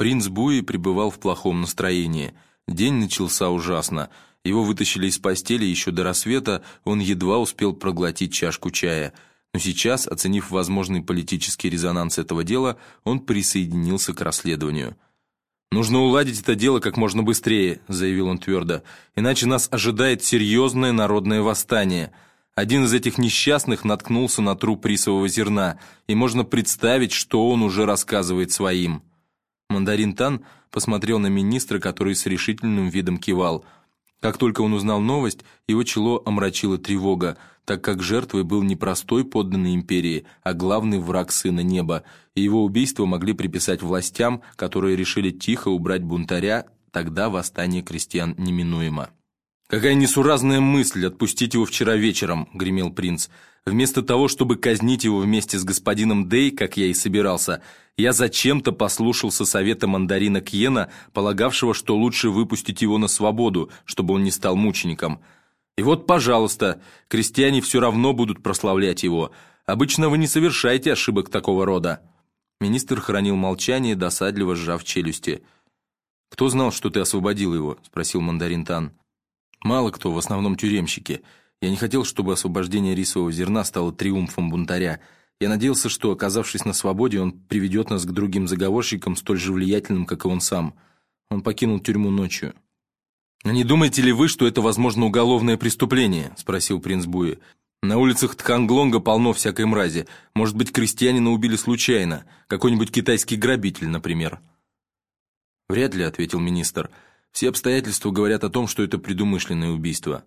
Принц Буи пребывал в плохом настроении. День начался ужасно. Его вытащили из постели еще до рассвета, он едва успел проглотить чашку чая. Но сейчас, оценив возможный политический резонанс этого дела, он присоединился к расследованию. «Нужно уладить это дело как можно быстрее», — заявил он твердо, «иначе нас ожидает серьезное народное восстание». Один из этих несчастных наткнулся на труп рисового зерна, и можно представить, что он уже рассказывает своим. Мандарин Тан посмотрел на министра, который с решительным видом кивал. Как только он узнал новость, его чело омрачила тревога, так как жертвой был не простой подданный империи, а главный враг сына неба, и его убийство могли приписать властям, которые решили тихо убрать бунтаря, тогда восстание крестьян неминуемо. «Какая несуразная мысль отпустить его вчера вечером», — гремел принц. «Вместо того, чтобы казнить его вместе с господином Дей, как я и собирался, я зачем-то послушался совета мандарина Кьена, полагавшего, что лучше выпустить его на свободу, чтобы он не стал мучеником. И вот, пожалуйста, крестьяне все равно будут прославлять его. Обычно вы не совершаете ошибок такого рода». Министр хранил молчание, досадливо сжав челюсти. «Кто знал, что ты освободил его?» — спросил мандарин Тан. Мало кто, в основном тюремщики. Я не хотел, чтобы освобождение рисового зерна стало триумфом бунтаря. Я надеялся, что, оказавшись на свободе, он приведет нас к другим заговорщикам, столь же влиятельным, как и он сам. Он покинул тюрьму ночью. «А «Не думаете ли вы, что это, возможно, уголовное преступление?» – спросил принц Буи. «На улицах Тханглонга полно всякой мрази. Может быть, крестьянина убили случайно. Какой-нибудь китайский грабитель, например». «Вряд ли», – ответил министр. Все обстоятельства говорят о том, что это предумышленное убийство.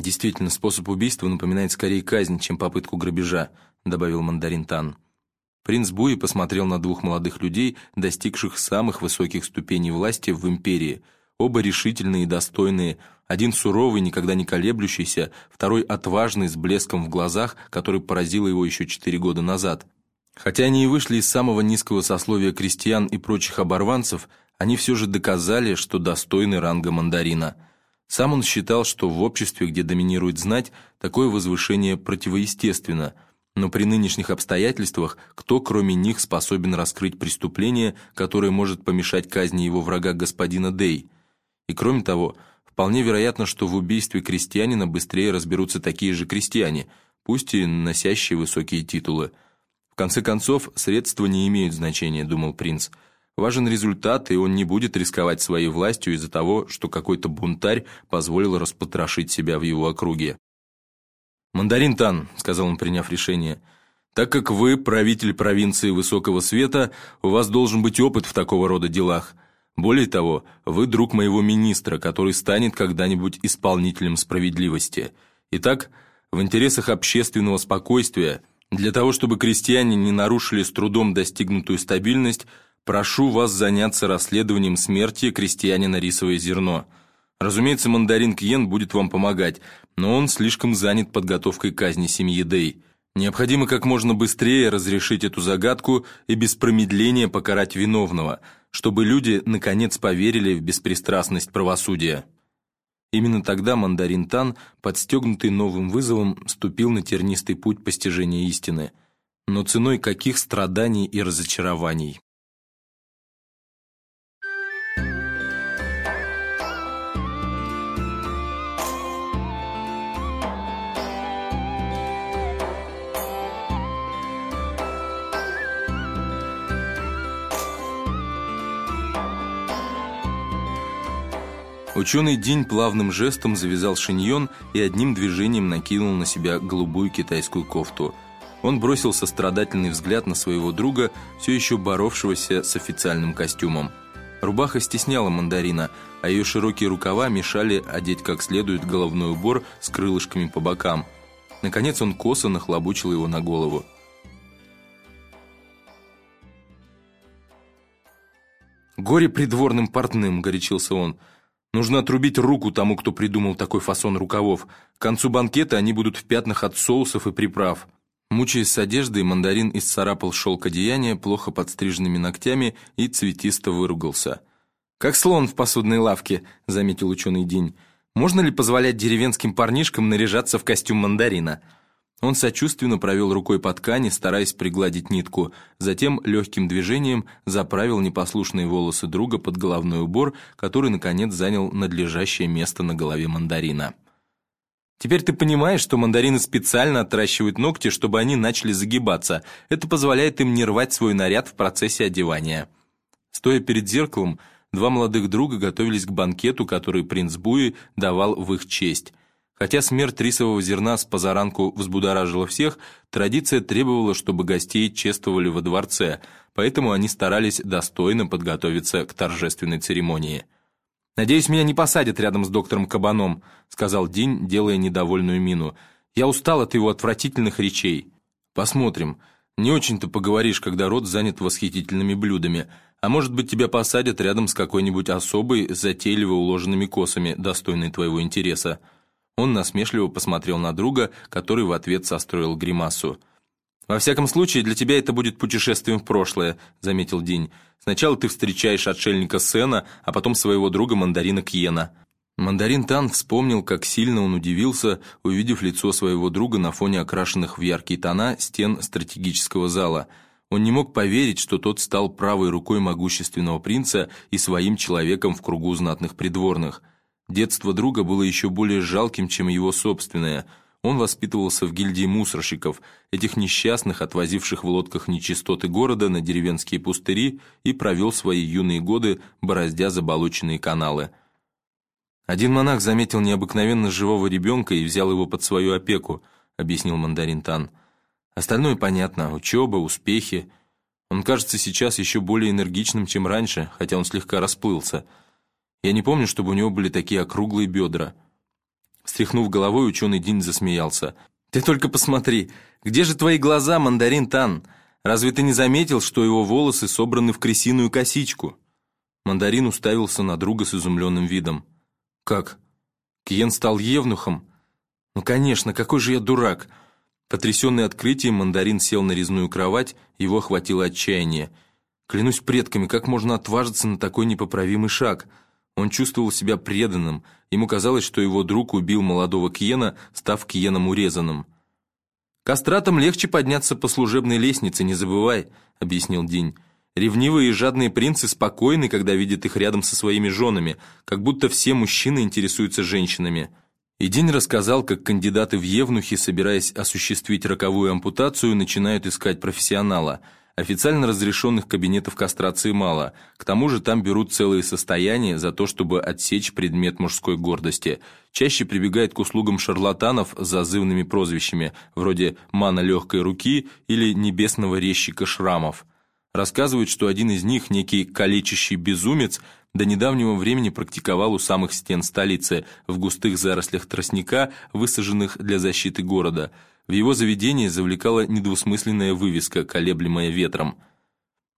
Действительно, способ убийства напоминает скорее казнь, чем попытку грабежа, добавил мандарин Тан. Принц Буи посмотрел на двух молодых людей, достигших самых высоких ступеней власти в империи. Оба решительные и достойные, один суровый, никогда не колеблющийся, второй отважный, с блеском в глазах, который поразил его еще четыре года назад. Хотя они и вышли из самого низкого сословия крестьян и прочих оборванцев, они все же доказали, что достойны ранга мандарина. Сам он считал, что в обществе, где доминирует знать, такое возвышение противоестественно, но при нынешних обстоятельствах кто, кроме них, способен раскрыть преступление, которое может помешать казни его врага господина Дей? И кроме того, вполне вероятно, что в убийстве крестьянина быстрее разберутся такие же крестьяне, пусть и носящие высокие титулы. В конце концов, средства не имеют значения, думал принц – Важен результат, и он не будет рисковать своей властью из-за того, что какой-то бунтарь позволил распотрошить себя в его округе. «Мандарин Тан», — сказал он, приняв решение, — «так как вы правитель провинции Высокого Света, у вас должен быть опыт в такого рода делах. Более того, вы друг моего министра, который станет когда-нибудь исполнителем справедливости. Итак, в интересах общественного спокойствия, для того, чтобы крестьяне не нарушили с трудом достигнутую стабильность, Прошу вас заняться расследованием смерти крестьянина рисовое зерно. Разумеется, мандарин Кьен будет вам помогать, но он слишком занят подготовкой казни семьи Дэй. Необходимо как можно быстрее разрешить эту загадку и без промедления покарать виновного, чтобы люди наконец поверили в беспристрастность правосудия. Именно тогда мандарин Тан, подстегнутый новым вызовом, ступил на тернистый путь постижения истины. Но ценой каких страданий и разочарований. Ученый День плавным жестом завязал шиньон и одним движением накинул на себя голубую китайскую кофту. Он бросил сострадательный взгляд на своего друга, все еще боровшегося с официальным костюмом. Рубаха стесняла мандарина, а ее широкие рукава мешали одеть как следует головной убор с крылышками по бокам. Наконец он косо нахлобучил его на голову. «Горе придворным портным!» – горячился он – Нужно отрубить руку тому, кто придумал такой фасон рукавов. К концу банкета они будут в пятнах от соусов и приправ. Мучаясь с одеждой, мандарин исцарапал шелк одеяния плохо подстриженными ногтями и цветисто выругался. «Как слон в посудной лавке», — заметил ученый День. «Можно ли позволять деревенским парнишкам наряжаться в костюм мандарина?» Он сочувственно провел рукой по ткани, стараясь пригладить нитку, затем легким движением заправил непослушные волосы друга под головной убор, который, наконец, занял надлежащее место на голове мандарина. Теперь ты понимаешь, что мандарины специально отращивают ногти, чтобы они начали загибаться. Это позволяет им не рвать свой наряд в процессе одевания. Стоя перед зеркалом, два молодых друга готовились к банкету, который принц Буи давал в их честь. Хотя смерть рисового зерна с позаранку взбудоражила всех, традиция требовала, чтобы гостей чествовали во дворце, поэтому они старались достойно подготовиться к торжественной церемонии. «Надеюсь, меня не посадят рядом с доктором Кабаном», сказал Динь, делая недовольную мину. «Я устал от его отвратительных речей». «Посмотрим. Не очень-то поговоришь, когда рот занят восхитительными блюдами. А может быть, тебя посадят рядом с какой-нибудь особой, затейливо уложенными косами, достойной твоего интереса». Он насмешливо посмотрел на друга, который в ответ состроил гримасу. «Во всяком случае, для тебя это будет путешествием в прошлое», — заметил Динь. «Сначала ты встречаешь отшельника Сена, а потом своего друга мандарина Кьена». Мандарин Тан вспомнил, как сильно он удивился, увидев лицо своего друга на фоне окрашенных в яркие тона стен стратегического зала. Он не мог поверить, что тот стал правой рукой могущественного принца и своим человеком в кругу знатных придворных. Детство друга было еще более жалким, чем его собственное — он воспитывался в гильдии мусорщиков, этих несчастных, отвозивших в лодках нечистоты города на деревенские пустыри, и провел свои юные годы, бороздя заболоченные каналы. «Один монах заметил необыкновенно живого ребенка и взял его под свою опеку», объяснил мандарин Тан. «Остальное понятно, учеба, успехи. Он кажется сейчас еще более энергичным, чем раньше, хотя он слегка расплылся. Я не помню, чтобы у него были такие округлые бедра». Встряхнув головой, ученый Дин засмеялся. «Ты только посмотри, где же твои глаза, мандарин Тан? Разве ты не заметил, что его волосы собраны в крысиную косичку?» Мандарин уставился на друга с изумленным видом. «Как? Киен стал евнухом? Ну, конечно, какой же я дурак!» Потрясенный открытием, мандарин сел на резную кровать, его охватило отчаяние. «Клянусь предками, как можно отважиться на такой непоправимый шаг?» Он чувствовал себя преданным, ему казалось, что его друг убил молодого Киена, став Киеном урезанным. «Кастратам легче подняться по служебной лестнице, не забывай», — объяснил Динь. «Ревнивые и жадные принцы спокойны, когда видят их рядом со своими женами, как будто все мужчины интересуются женщинами». И Динь рассказал, как кандидаты в Евнухи, собираясь осуществить роковую ампутацию, начинают искать профессионала — Официально разрешенных кабинетов кастрации мало. К тому же там берут целые состояния за то, чтобы отсечь предмет мужской гордости. Чаще прибегает к услугам шарлатанов с зазывными прозвищами, вроде «мана легкой руки» или «небесного резчика шрамов». Рассказывают, что один из них, некий калечащий безумец, до недавнего времени практиковал у самых стен столицы, в густых зарослях тростника, высаженных для защиты города – в его заведении завлекала недвусмысленная вывеска, колеблемая ветром.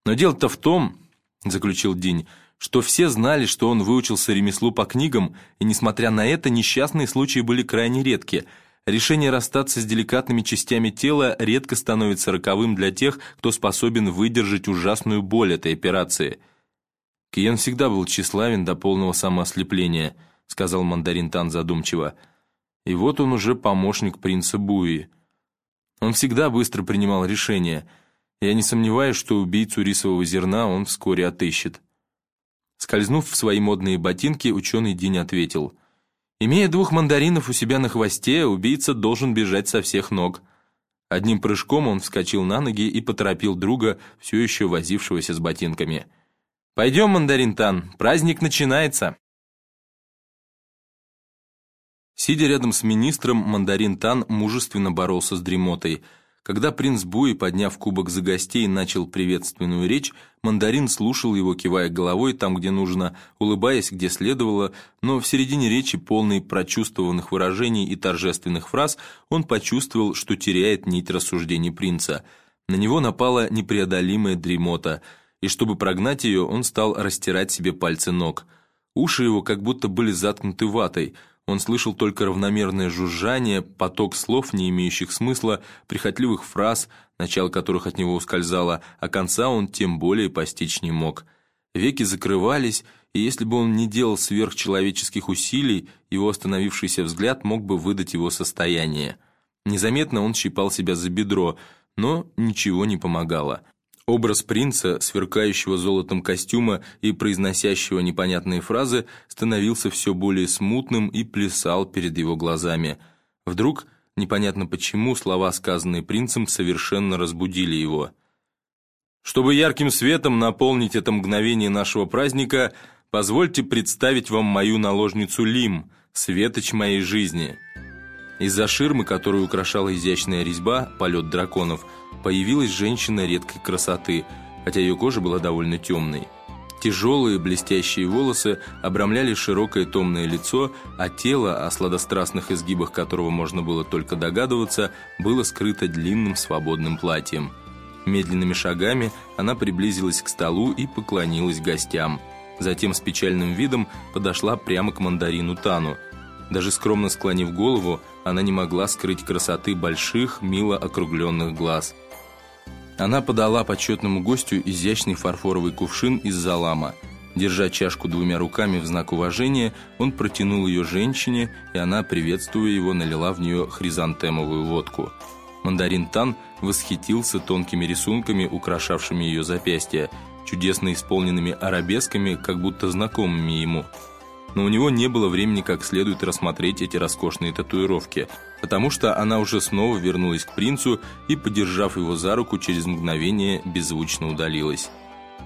«Но дело-то в том, — заключил Динь, — что все знали, что он выучился ремеслу по книгам, и, несмотря на это, несчастные случаи были крайне редки. Решение расстаться с деликатными частями тела редко становится роковым для тех, кто способен выдержать ужасную боль этой операции. Киен всегда был тщеславен до полного самоослепления, — сказал мандарин Тан задумчиво. И вот он уже помощник принца Буи. Он всегда быстро принимал решения. Я не сомневаюсь, что убийцу рисового зерна он вскоре отыщет. Скользнув в свои модные ботинки, ученый Динь ответил. «Имея двух мандаринов у себя на хвосте, убийца должен бежать со всех ног». Одним прыжком он вскочил на ноги и поторопил друга, все еще возившегося с ботинками. «Пойдем, мандарин Тан, праздник начинается!» Сидя рядом с министром, мандарин Тан мужественно боролся с дремотой. Когда принц Буи, подняв кубок за гостей, начал приветственную речь, мандарин слушал его, кивая головой там, где нужно, улыбаясь, где следовало, но в середине речи, полной прочувствованных выражений и торжественных фраз, он почувствовал, что теряет нить рассуждений принца. На него напала непреодолимая дремота, и чтобы прогнать ее, он стал растирать себе пальцы ног. Уши его как будто были заткнуты ватой – он слышал только равномерное жужжание, поток слов, не имеющих смысла, прихотливых фраз, начало которых от него ускользало, а конца он тем более постичь не мог. Веки закрывались, и если бы он не делал сверхчеловеческих усилий, его остановившийся взгляд мог бы выдать его состояние. Незаметно он щипал себя за бедро, но ничего не помогало. Образ принца, сверкающего золотом костюма и произносящего непонятные фразы, становился все более смутным и плясал перед его глазами. Вдруг, непонятно почему, слова, сказанные принцем, совершенно разбудили его. «Чтобы ярким светом наполнить это мгновение нашего праздника, позвольте представить вам мою наложницу Лим, светоч моей жизни». Из-за ширмы, которую украшала изящная резьба «Полет драконов», появилась женщина редкой красоты, хотя ее кожа была довольно темной. Тяжелые блестящие волосы обрамляли широкое томное лицо, а тело, о сладострастных изгибах которого можно было только догадываться, было скрыто длинным свободным платьем. Медленными шагами она приблизилась к столу и поклонилась гостям. Затем с печальным видом подошла прямо к мандарину Тану. Даже скромно склонив голову, она не могла скрыть красоты больших, мило округленных глаз. Она подала почетному гостю изящный фарфоровый кувшин из залама. Держа чашку двумя руками в знак уважения, он протянул ее женщине, и она, приветствуя его, налила в нее хризантемовую водку. Мандарин Тан восхитился тонкими рисунками, украшавшими ее запястья, чудесно исполненными арабесками, как будто знакомыми ему – но у него не было времени как следует рассмотреть эти роскошные татуировки, потому что она уже снова вернулась к принцу и, подержав его за руку, через мгновение беззвучно удалилась.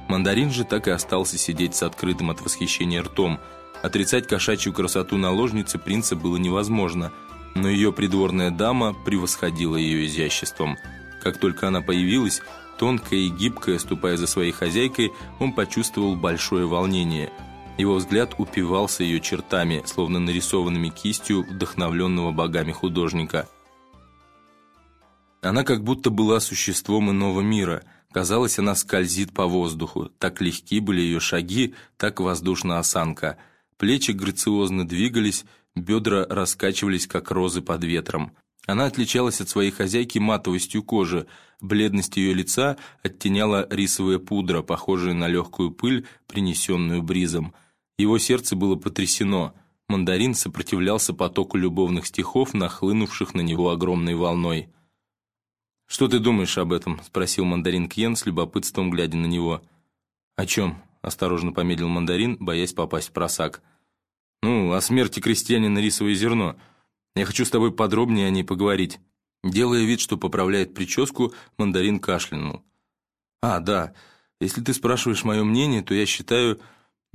Мандарин же так и остался сидеть с открытым от восхищения ртом. Отрицать кошачью красоту наложницы принца было невозможно, но ее придворная дама превосходила ее изяществом. Как только она появилась, тонкая и гибкая, ступая за своей хозяйкой, он почувствовал большое волнение – его взгляд упивался ее чертами, словно нарисованными кистью вдохновленного богами художника. Она как будто была существом иного мира. Казалось, она скользит по воздуху. Так легки были ее шаги, так воздушна осанка. Плечи грациозно двигались, бедра раскачивались, как розы под ветром. Она отличалась от своей хозяйки матовостью кожи. Бледность ее лица оттеняла рисовая пудра, похожая на легкую пыль, принесенную бризом – его сердце было потрясено. Мандарин сопротивлялся потоку любовных стихов, нахлынувших на него огромной волной. «Что ты думаешь об этом?» — спросил мандарин Кьен с любопытством, глядя на него. «О чем?» — осторожно помедлил мандарин, боясь попасть в просак. «Ну, о смерти крестьянина рисовое зерно. Я хочу с тобой подробнее о ней поговорить». Делая вид, что поправляет прическу, мандарин кашлянул. «А, да, если ты спрашиваешь мое мнение, то я считаю,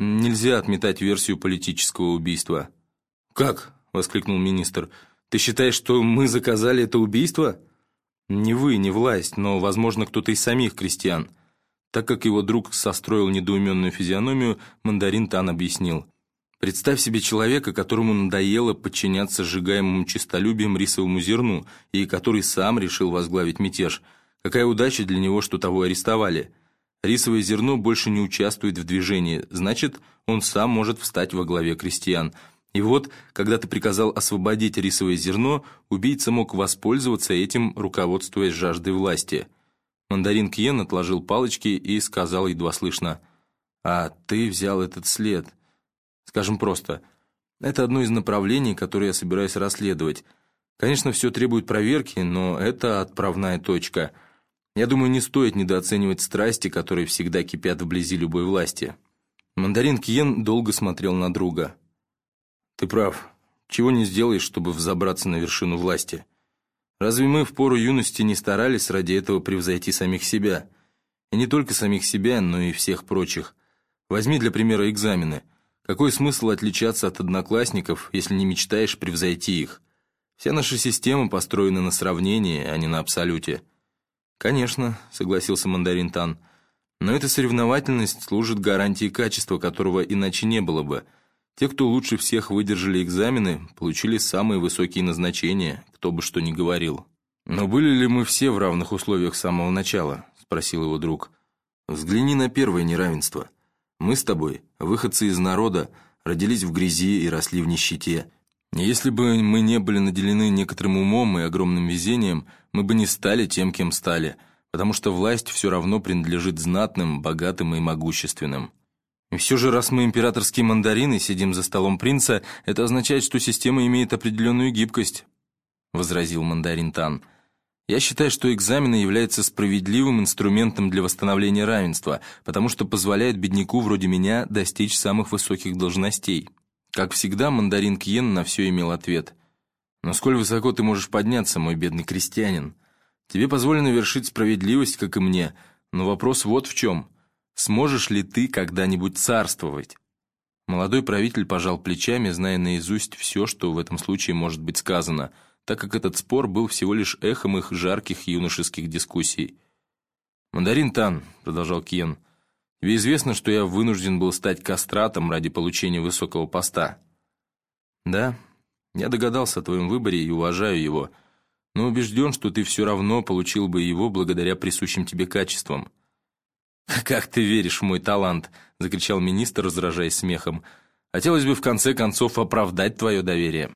Нельзя отметать версию политического убийства. «Как?» — воскликнул министр. «Ты считаешь, что мы заказали это убийство?» «Не вы, не власть, но, возможно, кто-то из самих крестьян». Так как его друг состроил недоуменную физиономию, мандарин Тан объяснил. «Представь себе человека, которому надоело подчиняться сжигаемому честолюбием рисовому зерну и который сам решил возглавить мятеж. Какая удача для него, что того арестовали». Рисовое зерно больше не участвует в движении, значит, он сам может встать во главе крестьян. И вот, когда ты приказал освободить рисовое зерно, убийца мог воспользоваться этим, руководствуясь жаждой власти. Мандарин Кьен отложил палочки и сказал едва слышно, «А ты взял этот след. Скажем просто, это одно из направлений, которое я собираюсь расследовать. Конечно, все требует проверки, но это отправная точка». Я думаю, не стоит недооценивать страсти, которые всегда кипят вблизи любой власти. Мандарин Киен долго смотрел на друга. «Ты прав. Чего не сделаешь, чтобы взобраться на вершину власти? Разве мы в пору юности не старались ради этого превзойти самих себя? И не только самих себя, но и всех прочих. Возьми для примера экзамены. Какой смысл отличаться от одноклассников, если не мечтаешь превзойти их? Вся наша система построена на сравнении, а не на абсолюте». «Конечно», — согласился мандарин Тан. «Но эта соревновательность служит гарантией качества, которого иначе не было бы. Те, кто лучше всех выдержали экзамены, получили самые высокие назначения, кто бы что ни говорил». «Но были ли мы все в равных условиях с самого начала?» — спросил его друг. «Взгляни на первое неравенство. Мы с тобой, выходцы из народа, родились в грязи и росли в нищете». Если бы мы не были наделены некоторым умом и огромным везением, мы бы не стали тем, кем стали, потому что власть все равно принадлежит знатным, богатым и могущественным. И все же, раз мы императорские мандарины сидим за столом принца, это означает, что система имеет определенную гибкость. — возразил мандарин Тан. «Я считаю, что экзамены являются справедливым инструментом для восстановления равенства, потому что позволяет бедняку вроде меня достичь самых высоких должностей». Как всегда, мандарин Кьен на все имел ответ. «Но сколь высоко ты можешь подняться, мой бедный крестьянин? Тебе позволено вершить справедливость, как и мне, но вопрос вот в чем. Сможешь ли ты когда-нибудь царствовать?» Молодой правитель пожал плечами, зная наизусть все, что в этом случае может быть сказано, так как этот спор был всего лишь эхом их жарких юношеских дискуссий. «Мандарин Тан», — продолжал Киен, — «тебе известно, что я вынужден был стать кастратом ради получения высокого поста?» «Да, я догадался о твоем выборе и уважаю его, но убежден, что ты все равно получил бы его благодаря присущим тебе качествам». «Как ты веришь в мой талант?» — закричал министр, раздражаясь смехом. «Хотелось бы в конце концов оправдать твое доверие».